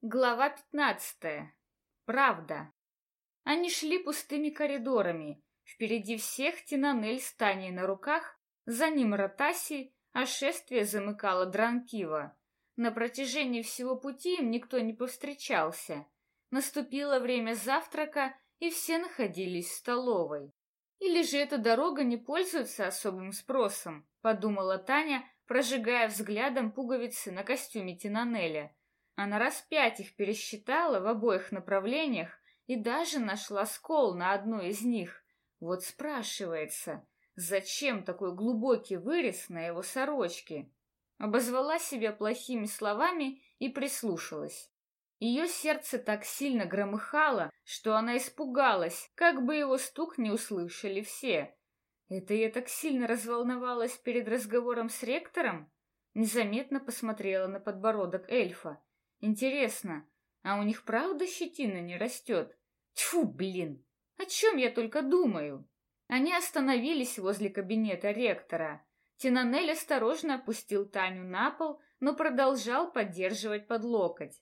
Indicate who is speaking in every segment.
Speaker 1: Глава пятнадцатая. Правда. Они шли пустыми коридорами. Впереди всех Тинанель с Таней на руках, за ним Ротаси, а шествие замыкала Дранкива. На протяжении всего пути им никто не повстречался. Наступило время завтрака, и все находились в столовой. Или же эта дорога не пользуется особым спросом, подумала Таня, прожигая взглядом пуговицы на костюме Тинанеля. Она раз пять их пересчитала в обоих направлениях и даже нашла скол на одной из них. Вот спрашивается, зачем такой глубокий вырез на его сорочке? Обозвала себя плохими словами и прислушалась. Ее сердце так сильно громыхало, что она испугалась, как бы его стук не услышали все. Это я так сильно разволновалась перед разговором с ректором? Незаметно посмотрела на подбородок эльфа. Интересно, а у них правда щетина не растет? Тьфу, блин! О чем я только думаю? Они остановились возле кабинета ректора. Тинанель осторожно опустил Таню на пол, но продолжал поддерживать под локоть.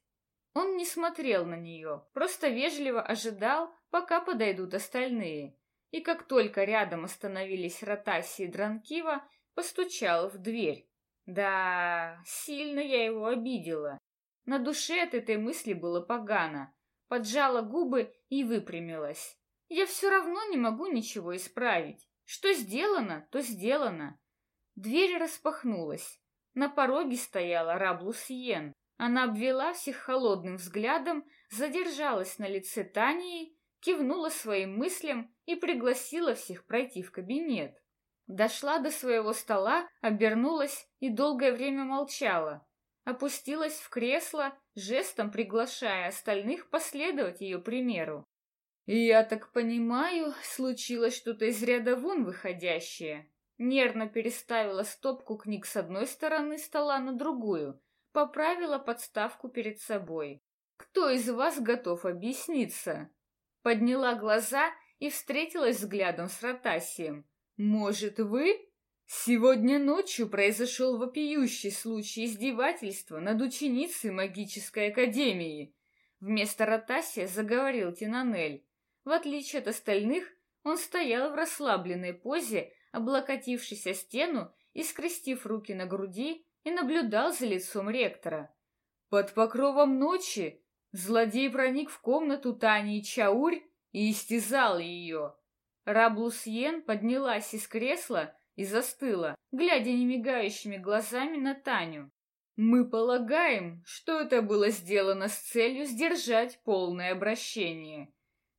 Speaker 1: Он не смотрел на нее, просто вежливо ожидал, пока подойдут остальные. И как только рядом остановились Ротаси и Дранкива, постучал в дверь. Да, сильно я его обидела. На душе от этой мысли было погано. Поджала губы и выпрямилась. Я все равно не могу ничего исправить. Что сделано, то сделано. Дверь распахнулась. На пороге стояла Раблус Йен. Она обвела всех холодным взглядом, задержалась на лице Тании, кивнула своим мыслям и пригласила всех пройти в кабинет. Дошла до своего стола, обернулась и долгое время молчала, опустилась в кресло, жестом приглашая остальных последовать ее примеру. «Я так понимаю, случилось что-то из ряда вон выходящее». Нервно переставила стопку книг с одной стороны стола на другую, поправила подставку перед собой. «Кто из вас готов объясниться?» Подняла глаза и встретилась взглядом с Ротасием. «Может, вы?» Сегодня ночью произошел вопиющий случай издевательства над ученицей магической академии. Вместо Ротасия заговорил Тинанель. В отличие от остальных, он стоял в расслабленной позе, облокотившись о стену и скрестив руки на груди, и наблюдал за лицом ректора. Под покровом ночи злодей проник в комнату Тани Чаурь и истязал ее. Раблусьен поднялась из кресла и застыла, глядя немигающими глазами на Таню. Мы полагаем, что это было сделано с целью сдержать полное обращение.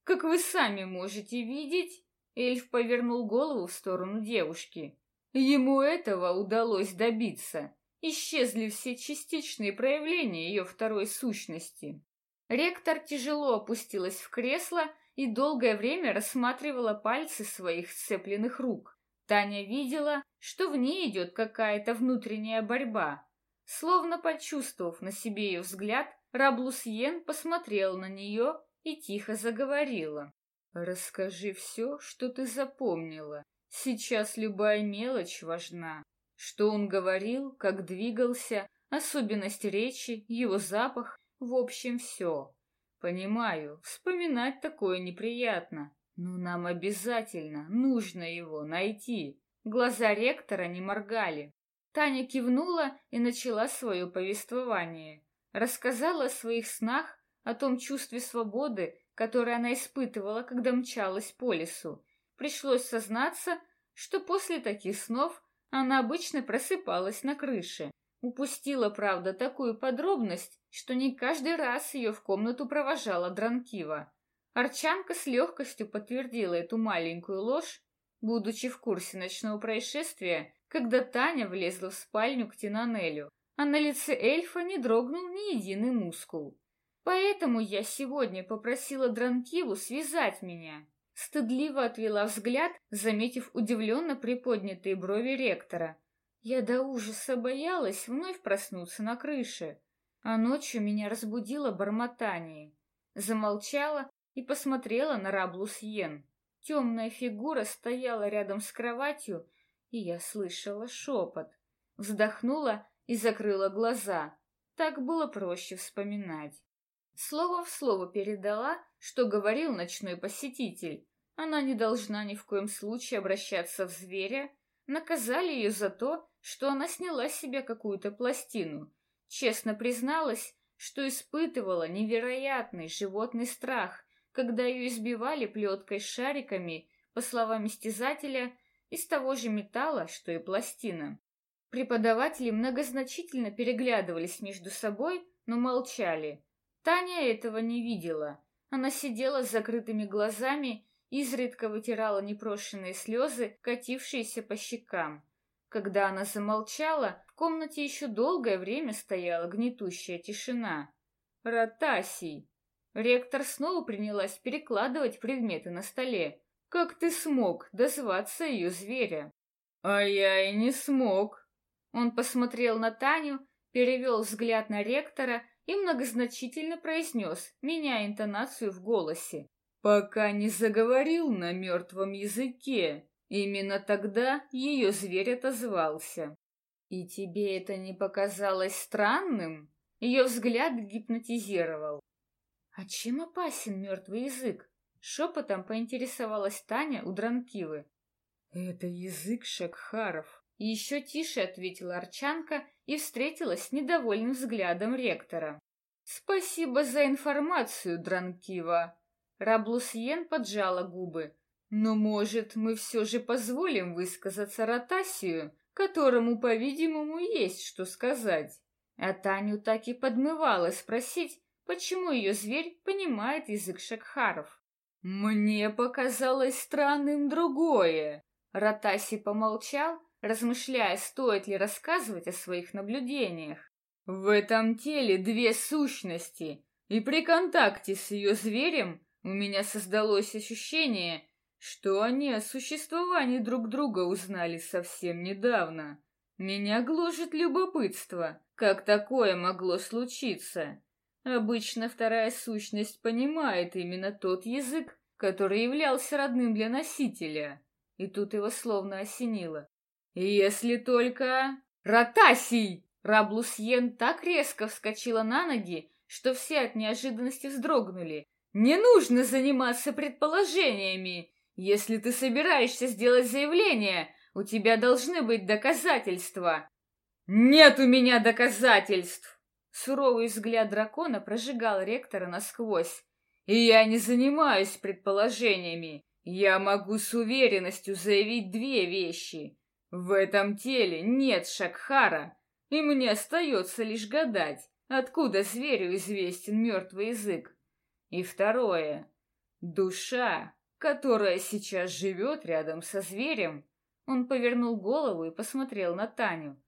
Speaker 1: Как вы сами можете видеть, эльф повернул голову в сторону девушки. Ему этого удалось добиться. Исчезли все частичные проявления ее второй сущности. Ректор тяжело опустилась в кресло и долгое время рассматривала пальцы своих сцепленных рук. Таня видела, что в ней идет какая-то внутренняя борьба. Словно почувствовав на себе ее взгляд, Раблусьен посмотрел на нее и тихо заговорила. «Расскажи все, что ты запомнила. Сейчас любая мелочь важна. Что он говорил, как двигался, особенность речи, его запах, в общем, все. Понимаю, вспоминать такое неприятно, но нам обязательно нужно его найти. Глаза ректора не моргали. Таня кивнула и начала свое повествование. Рассказала о своих снах, о том чувстве свободы, которое она испытывала, когда мчалась по лесу. Пришлось сознаться, что после таких снов она обычно просыпалась на крыше. Упустила, правда, такую подробность, что не каждый раз ее в комнату провожала Дранкива. Арчанка с легкостью подтвердила эту маленькую ложь, будучи в курсе ночного происшествия, когда Таня влезла в спальню к Тинанелю, а на лице эльфа не дрогнул ни единый мускул. Поэтому я сегодня попросила Дранкиву связать меня. Стыдливо отвела взгляд, заметив удивленно приподнятые брови ректора. Я до ужаса боялась вновь проснуться на крыше, а ночью меня разбудило бормотание. Замолчала, и посмотрела на Раблусьен. Темная фигура стояла рядом с кроватью, и я слышала шепот. Вздохнула и закрыла глаза. Так было проще вспоминать. Слово в слово передала, что говорил ночной посетитель. Она не должна ни в коем случае обращаться в зверя. Наказали ее за то, что она сняла с себя какую-то пластину. Честно призналась, что испытывала невероятный животный страх, когда ее избивали плеткой с шариками, по словам истязателя, из того же металла, что и пластина. Преподаватели многозначительно переглядывались между собой, но молчали. Таня этого не видела. Она сидела с закрытыми глазами, изредка вытирала непрошенные слезы, катившиеся по щекам. Когда она замолчала, в комнате еще долгое время стояла гнетущая тишина. «Ротасий!» Ректор снова принялась перекладывать предметы на столе. «Как ты смог дозваться ее зверя?» «А я и не смог!» Он посмотрел на Таню, перевел взгляд на ректора и многозначительно произнес, меняя интонацию в голосе. «Пока не заговорил на мертвом языке. Именно тогда ее зверь отозвался. И тебе это не показалось странным? Ее взгляд гипнотизировал. А чем опасен мертвый язык? Шепотом поинтересовалась Таня у Дранкивы. Это язык шакхаров. еще тише ответила Арчанка и встретилась с недовольным взглядом ректора. Спасибо за информацию, Дранкива. Раблусьен поджала губы. Но, может, мы все же позволим высказаться Ротасию, которому, по-видимому, есть что сказать. А Таню так и подмывало спросить, почему ее зверь понимает язык шакхаров. «Мне показалось странным другое». Ротаси помолчал, размышляя, стоит ли рассказывать о своих наблюдениях. «В этом теле две сущности, и при контакте с ее зверем у меня создалось ощущение, что они о существовании друг друга узнали совсем недавно. Меня гложет любопытство, как такое могло случиться. Обычно вторая сущность понимает именно тот язык, который являлся родным для носителя. И тут его словно осенило. Если только... Ротасий! Раблусьен так резко вскочила на ноги, что все от неожиданности вздрогнули. «Не нужно заниматься предположениями! Если ты собираешься сделать заявление, у тебя должны быть доказательства. Нет у меня доказательств. Суровый взгляд дракона прожигал ректора насквозь. И я не занимаюсь предположениями. Я могу с уверенностью заявить две вещи. В этом теле нет Шакхара, и мне остается лишь гадать, откуда зверю известен мертвый язык. И второе. Душа которая сейчас живет рядом со зверем, он повернул голову и посмотрел на Таню,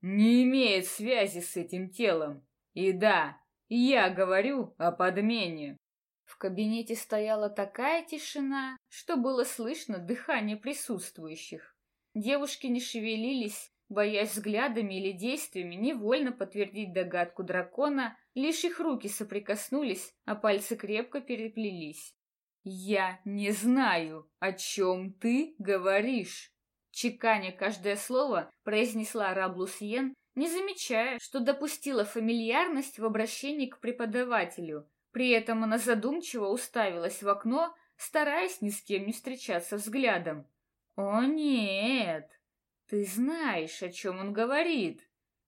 Speaker 1: не имеет связи с этим телом. И да, я говорю о подмене. В кабинете стояла такая тишина, что было слышно дыхание присутствующих. Девушки не шевелились, боясь взглядами или действиями невольно подтвердить догадку дракона, лишь их руки соприкоснулись, а пальцы крепко переплелись. «Я не знаю, о чем ты говоришь», — чеканя каждое слово произнесла Раблусьен, не замечая, что допустила фамильярность в обращении к преподавателю. При этом она задумчиво уставилась в окно, стараясь ни с кем не встречаться взглядом. «О нет, ты знаешь, о чем он говорит».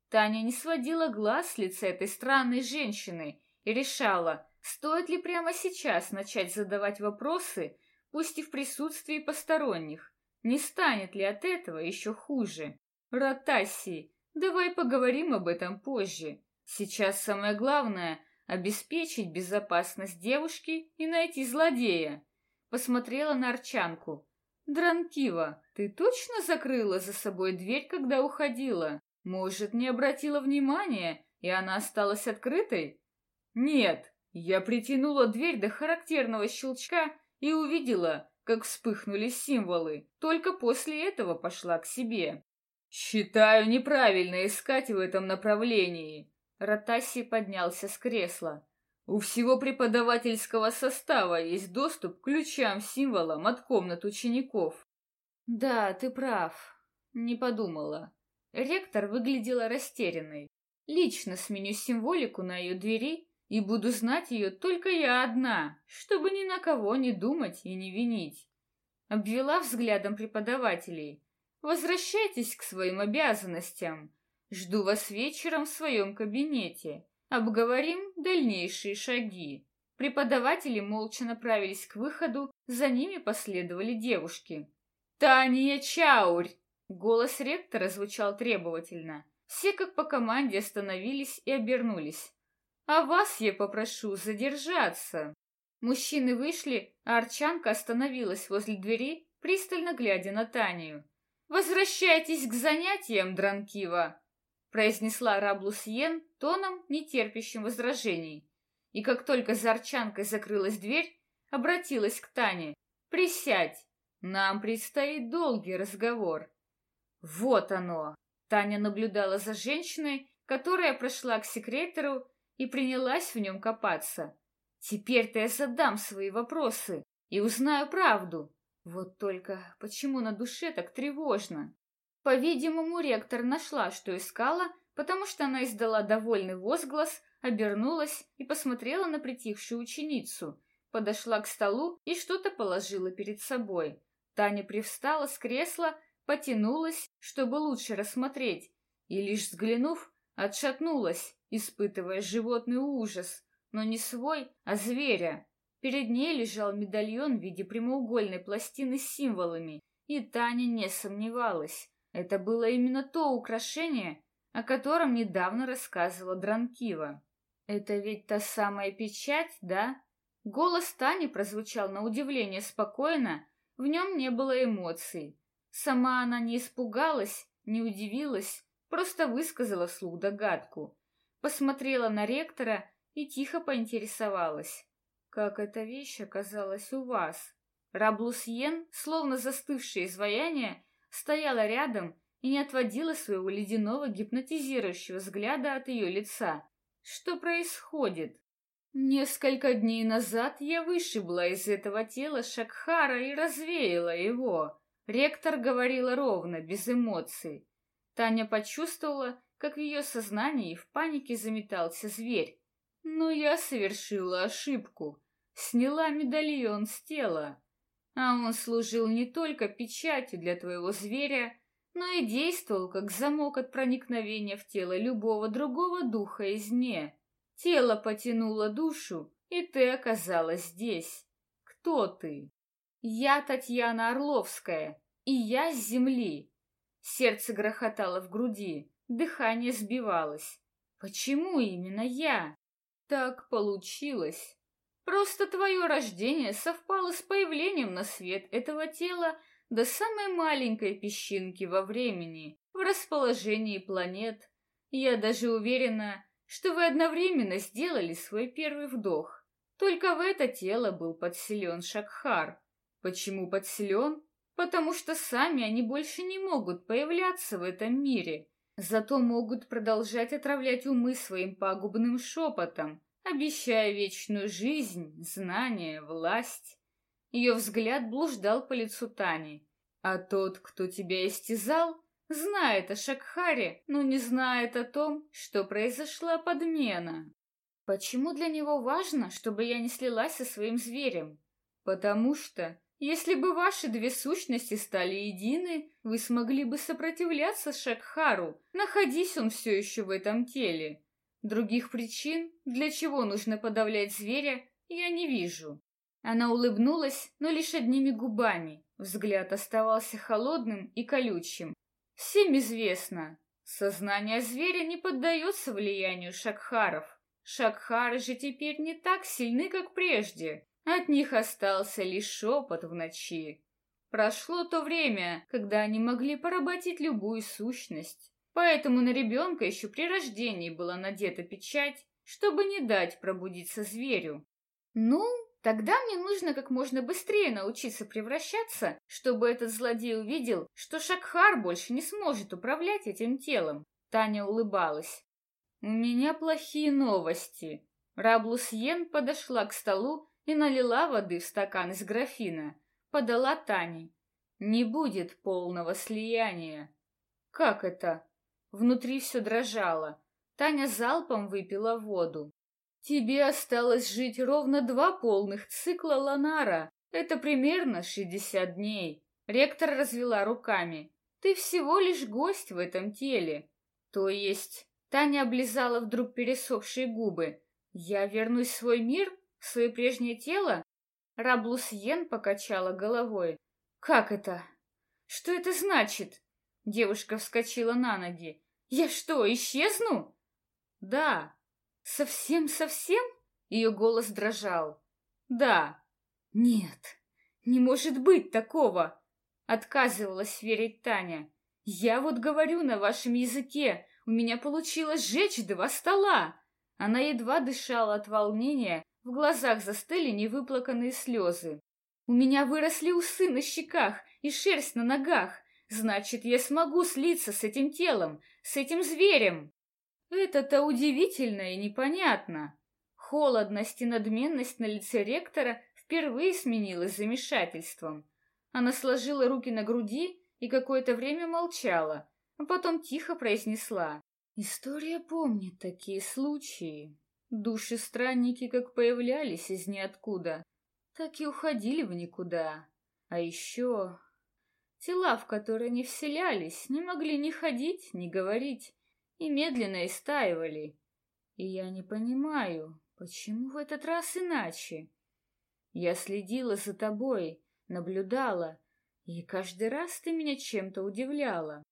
Speaker 1: Таня не сводила глаз с лица этой странной женщины и решала, Стоит ли прямо сейчас начать задавать вопросы, пусть и в присутствии посторонних? Не станет ли от этого еще хуже? Ротаси, давай поговорим об этом позже. Сейчас самое главное — обеспечить безопасность девушки и найти злодея. Посмотрела на Арчанку. Дранкива, ты точно закрыла за собой дверь, когда уходила? Может, не обратила внимания, и она осталась открытой? Нет, я притянула дверь до характерного щелчка и увидела, как вспыхнули символы. Только после этого пошла к себе. «Считаю неправильно искать в этом направлении». Ротаси поднялся с кресла. «У всего преподавательского состава есть доступ к ключам-символам от комнат учеников». «Да, ты прав. Не подумала». Ректор выглядела растерянной. «Лично сменю символику на ее двери И буду знать ее только я одна, чтобы ни на кого не думать и не винить. Обвела взглядом преподавателей. Возвращайтесь к своим обязанностям. Жду вас вечером в своем кабинете. Обговорим дальнейшие шаги. Преподаватели молча направились к выходу, за ними последовали девушки. «Таня Чаурь!» Голос ректора звучал требовательно. Все как по команде остановились и обернулись. «А вас я попрошу задержаться!» Мужчины вышли, а Арчанка остановилась возле двери, пристально глядя на Танию. «Возвращайтесь к занятиям, Дранкива!» произнесла Раблусьен тоном, нетерпящим возражений. И как только за Арчанкой закрылась дверь, обратилась к Тане. «Присядь, нам предстоит долгий разговор». Вот оно! Таня наблюдала за женщиной, которая прошла к секретеру и принялась в нем копаться. Теперь-то я задам свои вопросы и узнаю правду. Вот только почему на душе так тревожно? По-видимому, ректор нашла, что искала, потому что она издала довольный возглас, обернулась и посмотрела на притихшую ученицу, подошла к столу и что-то положила перед собой. Таня привстала с кресла, потянулась, чтобы лучше рассмотреть, и лишь взглянув, отшатнулась, испытывая животный ужас, но не свой, а зверя. Перед ней лежал медальон в виде прямоугольной пластины с символами, и Таня не сомневалась. Это было именно то украшение, о котором недавно рассказывала Дранкива. «Это ведь та самая печать, да?» Голос Тани прозвучал на удивление спокойно, в нем не было эмоций. Сама она не испугалась, не удивилась, просто высказала вслух догадку. Посмотрела на ректора и тихо поинтересовалась. «Как эта вещь оказалась у вас?» Раблусьен, словно застывшее изваяние, стояла рядом и не отводила своего ледяного гипнотизирующего взгляда от ее лица. Что происходит? Несколько дней назад я вышибла из этого тела Шакхара и развеяла его. Ректор говорила ровно, без эмоций. Таня почувствовала, как в ее сознании в панике заметался зверь. Но я совершила ошибку. Сняла медальон с тела а он служил не только печатью для твоего зверя, но и действовал как замок от проникновения в тело любого другого духа извне. Тело потянуло душу, и ты оказалась здесь. Кто ты? Я Татьяна Орловская, и я с земли. Сердце грохотало в груди, дыхание сбивалось. Почему именно я? Так получилось. Просто твое рождение совпало с появлением на свет этого тела до самой маленькой песчинки во времени, в расположении планет. Я даже уверена, что вы одновременно сделали свой первый вдох. Только в это тело был подселен Шакхар. Почему подселен? Потому что сами они больше не могут появляться в этом мире, зато могут продолжать отравлять умы своим пагубным шепотом, обещая вечную жизнь, знания, власть. Ее взгляд блуждал по лицу Тани. А тот, кто тебя истязал, знает о Шакхаре, но не знает о том, что произошла подмена. Почему для него важно, чтобы я не слилась со своим зверем? Потому что, если бы ваши две сущности стали едины, вы смогли бы сопротивляться Шакхару, находись он все еще в этом теле. Других причин, для чего нужно подавлять зверя, я не вижу. Она улыбнулась, но лишь одними губами. Взгляд оставался холодным и колючим. Всем известно, сознание зверя не поддается влиянию шакхаров. Шакхары же теперь не так сильны, как прежде. От них остался лишь шепот в ночи. Прошло то время, когда они могли поработить любую сущность. Поэтому на ребенка еще при рождении была надета печать, чтобы не дать пробудиться зверю. Ну, тогда мне нужно как можно быстрее научиться превращаться, чтобы этот злодей увидел, что Шакхар больше не сможет управлять этим телом. Таня улыбалась. У меня плохие новости. Раблус Йен подошла к столу и налила воды в стакан из графина. Подала Тане. Не будет полного слияния. Как это? Внутри все дрожало. Таня залпом выпила воду. Тебе осталось жить ровно два полных цикла Ланара. Это примерно шестьдесят дней. Ректор развела руками. Ты всего лишь гость в этом теле. То есть... Таня облизала вдруг пересохшие губы. Я вернусь в свой мир, свое прежнее тело? Раблусьен покачала головой. Как это? Что это значит? Девушка вскочила на ноги. Я что, исчезну? Да. Совсем-совсем? Ее голос дрожал. Да. Нет, не может быть такого. Отказывалась верить Таня. Я вот говорю на вашем языке. У меня получилось сжечь два стола. Она едва дышала от волнения, в глазах застыли невыплаканные слезы. У меня выросли усы на щеках и шерсть на ногах. Значит, я смогу слиться с этим телом, с этим зверем. Это-то удивительно и непонятно. Холодность и надменность на лице ректора впервые сменилась замешательством. Она сложила руки на груди и какое-то время молчала, а потом тихо произнесла. «История помнит такие случаи. Души-странники как появлялись из ниоткуда, так и уходили в никуда. А еще тела, в которые не вселялись, не могли ни ходить, ни говорить, и медленно истаивали. И я не понимаю, почему в этот раз иначе. Я следила за тобой, наблюдала, и каждый раз ты меня чем-то удивляла.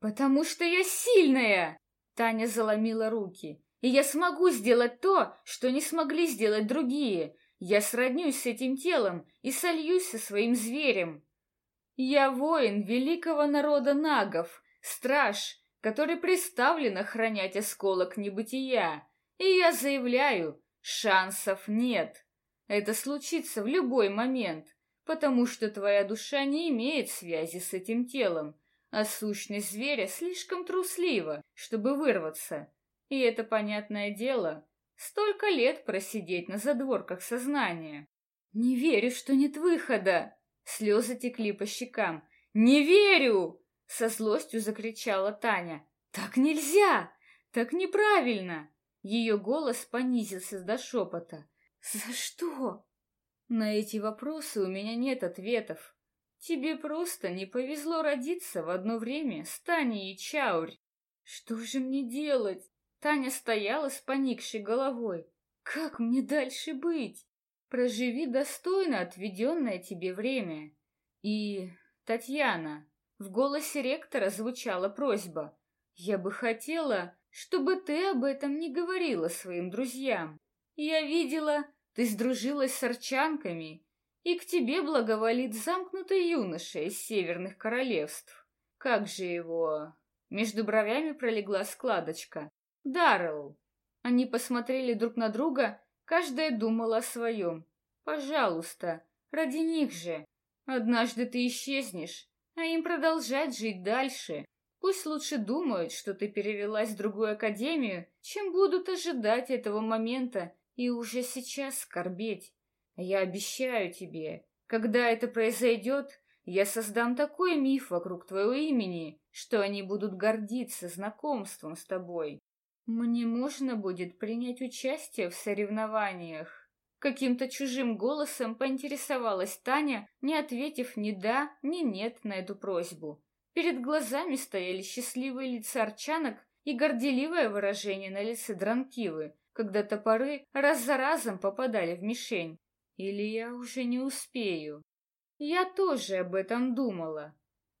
Speaker 1: «Потому что я сильная!» Таня заломила руки. «И я смогу сделать то, что не смогли сделать другие. Я сроднюсь с этим телом и сольюсь со своим зверем. Я воин великого народа нагов, страж, который приставлен охранять осколок небытия. И я заявляю, шансов нет. Это случится в любой момент потому что твоя душа не имеет связи с этим телом, а сущность зверя слишком труслива, чтобы вырваться. И это понятное дело. Столько лет просидеть на задворках сознания. Не верю, что нет выхода. Слезы текли по щекам. Не верю! Со злостью закричала Таня. Так нельзя! Так неправильно! Ее голос понизился до шепота. За что? На эти вопросы у меня нет ответов. Тебе просто не повезло родиться в одно время с Таней и Чаурь. Что же мне делать? Таня стояла с поникшей головой. Как мне дальше быть? Проживи достойно отведенное тебе время. И, Татьяна, в голосе ректора звучала просьба. Я бы хотела, чтобы ты об этом не говорила своим друзьям. Я видела, ты сдружилась с арчанками, и к тебе благоволит замкнутый юноша из северных королевств. Как же его... Между бровями пролегла складочка. Даррелл. Они посмотрели друг на друга, каждая думала о своем. Пожалуйста, ради них же. Однажды ты исчезнешь, а им продолжать жить дальше. Пусть лучше думают, что ты перевелась в другую академию, чем будут ожидать этого момента и уже сейчас скорбеть. Я обещаю тебе, когда это произойдет, я создам такой миф вокруг твоего имени, что они будут гордиться знакомством с тобой. Мне можно будет принять участие в соревнованиях. Каким-то чужим голосом поинтересовалась Таня, не ответив ни да, ни нет на эту просьбу. Перед глазами стояли счастливые лица арчанок и горделивое выражение на лице Дранкивы, когда топоры раз за разом попадали в мишень. Или я уже не успею? Я тоже об этом думала.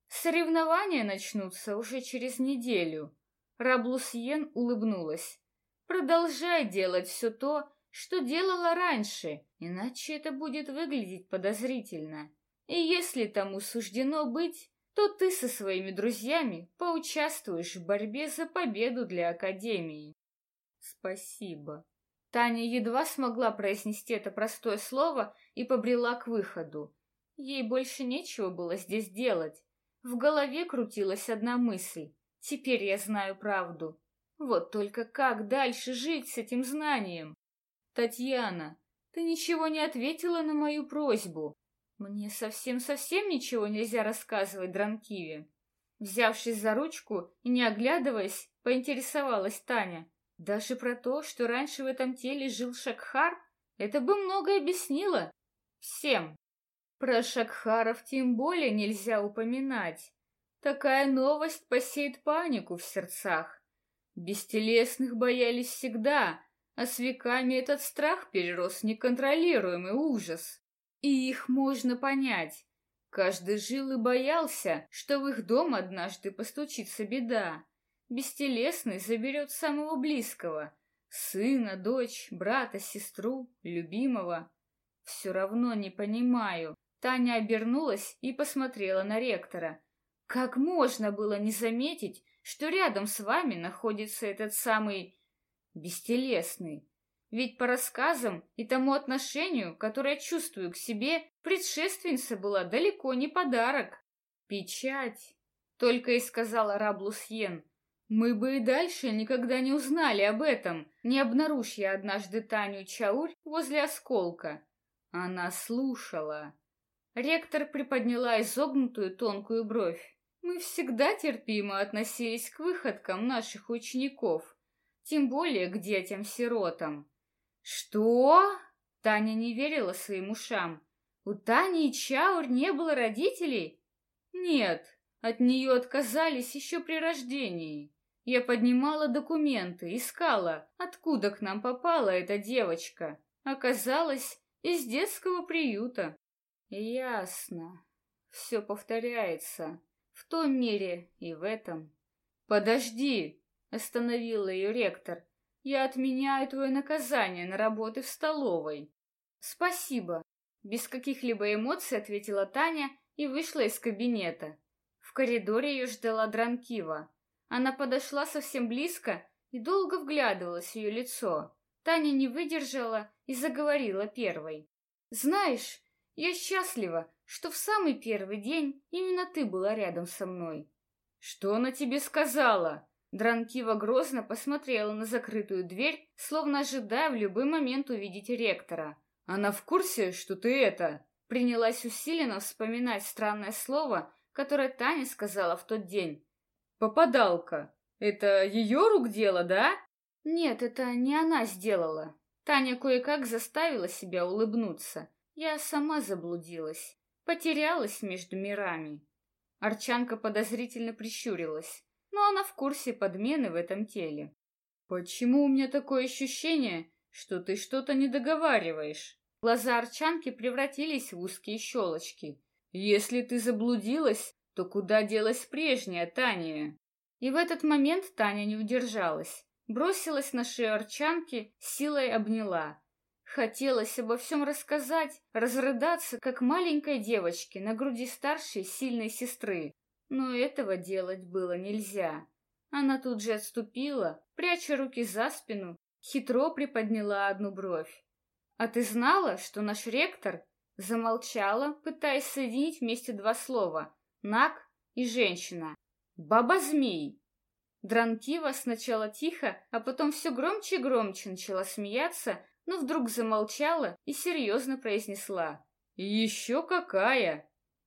Speaker 1: Соревнования начнутся уже через неделю. Раблусьен улыбнулась. Продолжай делать все то, что делала раньше, иначе это будет выглядеть подозрительно. И если тому суждено быть, то ты со своими друзьями поучаствуешь в борьбе за победу для Академии. Спасибо. Таня едва смогла произнести это простое слово и побрела к выходу. Ей больше нечего было здесь делать. В голове крутилась одна мысль. Теперь я знаю правду. Вот только как дальше жить с этим знанием? Татьяна, ты ничего не ответила на мою просьбу. Мне совсем-совсем ничего нельзя рассказывать Дранкиве. Взявшись за ручку и не оглядываясь, поинтересовалась Таня. Даже про то, что раньше в этом теле жил Шакхар, это бы многое объяснило. Всем. Про Шакхаров тем более нельзя упоминать. Такая новость посеет панику в сердцах. Бестелесных боялись всегда, а с веками этот страх перерос в неконтролируемый ужас. И их можно понять. Каждый жил и боялся, что в их дом однажды постучится беда. Бестелесный заберет самого близкого — сына, дочь, брата, сестру, любимого. Все равно не понимаю. Таня обернулась и посмотрела на ректора. Как можно было не заметить, что рядом с вами находится этот самый бестелесный? Ведь по рассказам и тому отношению, которое чувствую к себе, предшественница была далеко не подарок. Печать, только и сказала Раблусьен. Мы бы и дальше никогда не узнали об этом, не обнаружь я однажды Таню Чаурь возле осколка. Она слушала. Ректор приподняла изогнутую тонкую бровь. Мы всегда терпимо относились к выходкам наших учеников, тем более к детям-сиротам. Что? Таня не верила своим ушам. У Тани и Чаур не было родителей? Нет, от нее отказались еще при рождении. Я поднимала документы, искала, откуда к нам попала эта девочка. Оказалось, из детского приюта. Ясно. Все повторяется. В том мире и в этом. Подожди, остановил ее ректор. Я отменяю твое наказание на работы в столовой. Спасибо. Без каких-либо эмоций ответила Таня и вышла из кабинета. В коридоре ее ждала Дранкива. Она подошла совсем близко и долго вглядывалась в ее лицо. Таня не выдержала и заговорила первой. «Знаешь, я счастлива, что в самый первый день именно ты была рядом со мной. Что она тебе сказала? Дранкива грозно посмотрела на закрытую дверь, словно ожидая в любой момент увидеть ректора. Она в курсе, что ты это? Принялась усиленно вспоминать странное слово, которое Таня сказала в тот день. Попадалка. Это ее рук дело, да? Нет, это не она сделала. Таня кое-как заставила себя улыбнуться. Я сама заблудилась. Потерялась между мирами. Арчанка подозрительно прищурилась, но она в курсе подмены в этом теле. Почему у меня такое ощущение, что ты что-то не договариваешь? Глаза Арчанки превратились в узкие щелочки. Если ты заблудилась, то куда делась прежняя Таня? И в этот момент Таня не удержалась, бросилась на шею Арчанки, силой обняла. Хотелось обо всем рассказать, разрыдаться, как маленькой девочке на груди старшей сильной сестры. Но этого делать было нельзя. Она тут же отступила, пряча руки за спину, хитро приподняла одну бровь. «А ты знала, что наш ректор...» Замолчала, пытаясь соединить вместе два слова «наг» и «женщина». «Баба-змей!» Дранкива сначала тихо, а потом все громче и громче начала смеяться, но вдруг замолчала и серьезно произнесла. «Еще какая!»